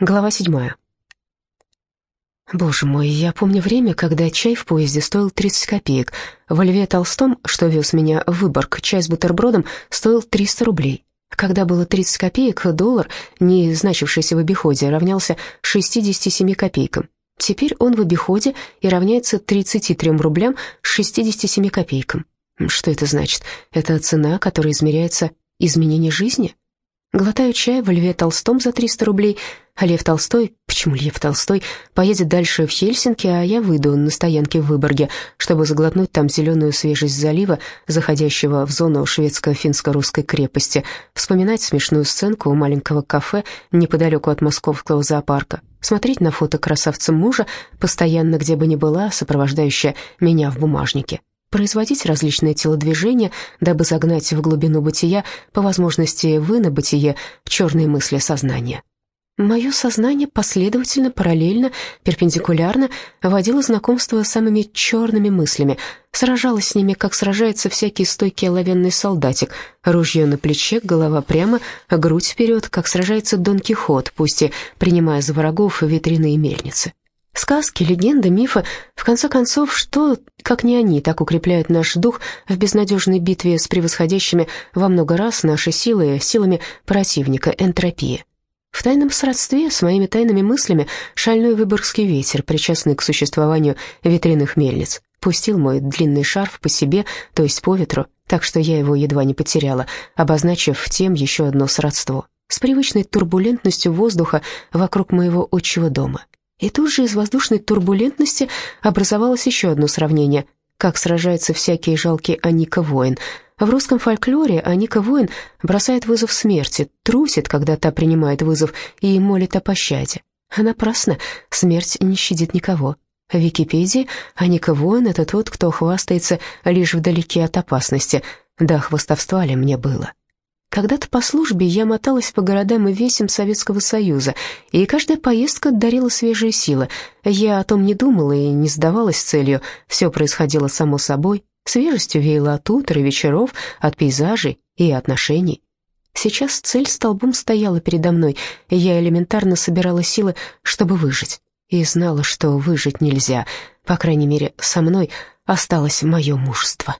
Глава седьмая. Боже мой, я помню время, когда чай в поезде стоил 30 копеек. Во Льве Толстом, что вез меня в Выборг, чай с бутербродом стоил 300 рублей. Когда было 30 копеек, доллар, не значившийся в обиходе, равнялся 67 копейкам. Теперь он в обиходе и равняется 33 рублям 67 копейкам. Что это значит? Это цена, которая измеряется изменение жизни? Глотаю чай во Льве Толстом за 300 рублей, Лев Толстой, почему Лев Толстой, поедет дальше в Хельсинки, а я выйду на стоянке в Выборге, чтобы заглотнуть там зеленую свежесть залива, заходящего в зону шведско-финско-русской крепости, вспоминать смешную сценку у маленького кафе неподалеку от московского зоопарка, смотреть на фото красавца мужа, постоянно где бы ни была, сопровождающая меня в бумажнике производить различные телодвижения, дабы загнать в глубину бытия, по возможности вы на бытие, черные мысли сознания. Мое сознание последовательно, параллельно, перпендикулярно водило знакомство с самыми черными мыслями, сражалось с ними, как сражается всякий стойкий оловянный солдатик, ружье на плече, голова прямо, грудь вперед, как сражается Дон Кихот, пусть и принимая за врагов витрины и мельницы. Сказки, легенды, мифы, в конце концов, что, как не они, так укрепляют наш дух в безнадежной битве с превосходящими во много раз наши силы силами противника, энтропии. В тайном сродстве с моими тайными мыслями шальной выборгский ветер, причастный к существованию ветряных мельниц, пустил мой длинный шарф по себе, то есть по ветру, так что я его едва не потеряла, обозначив тем еще одно сродство с привычной турбулентностью воздуха вокруг моего отчего дома — и тут же из воздушной турбулентности образовалось еще одно сравнение, как сражается всякий жалкий Аника-воин. В русском фольклоре Аника-воин бросает вызов смерти, трусит, когда та принимает вызов, и молит о пощаде. Напрасно, смерть не щадит никого. В Википедии Аника-воин — это тот, кто хвастается лишь вдалеке от опасности. Да, хвостовства ли мне было. Когда-то по службе я моталась по городам и весям Советского Союза, и каждая поездка дарила свежие силы. Я о том не думала и не сдавалась целью, все происходило само собой, свежестью веяло от утра и вечеров, от пейзажей и отношений. Сейчас цель столбом стояла передо мной, и я элементарно собирала силы, чтобы выжить, и знала, что выжить нельзя, по крайней мере, со мной осталось мое мужество.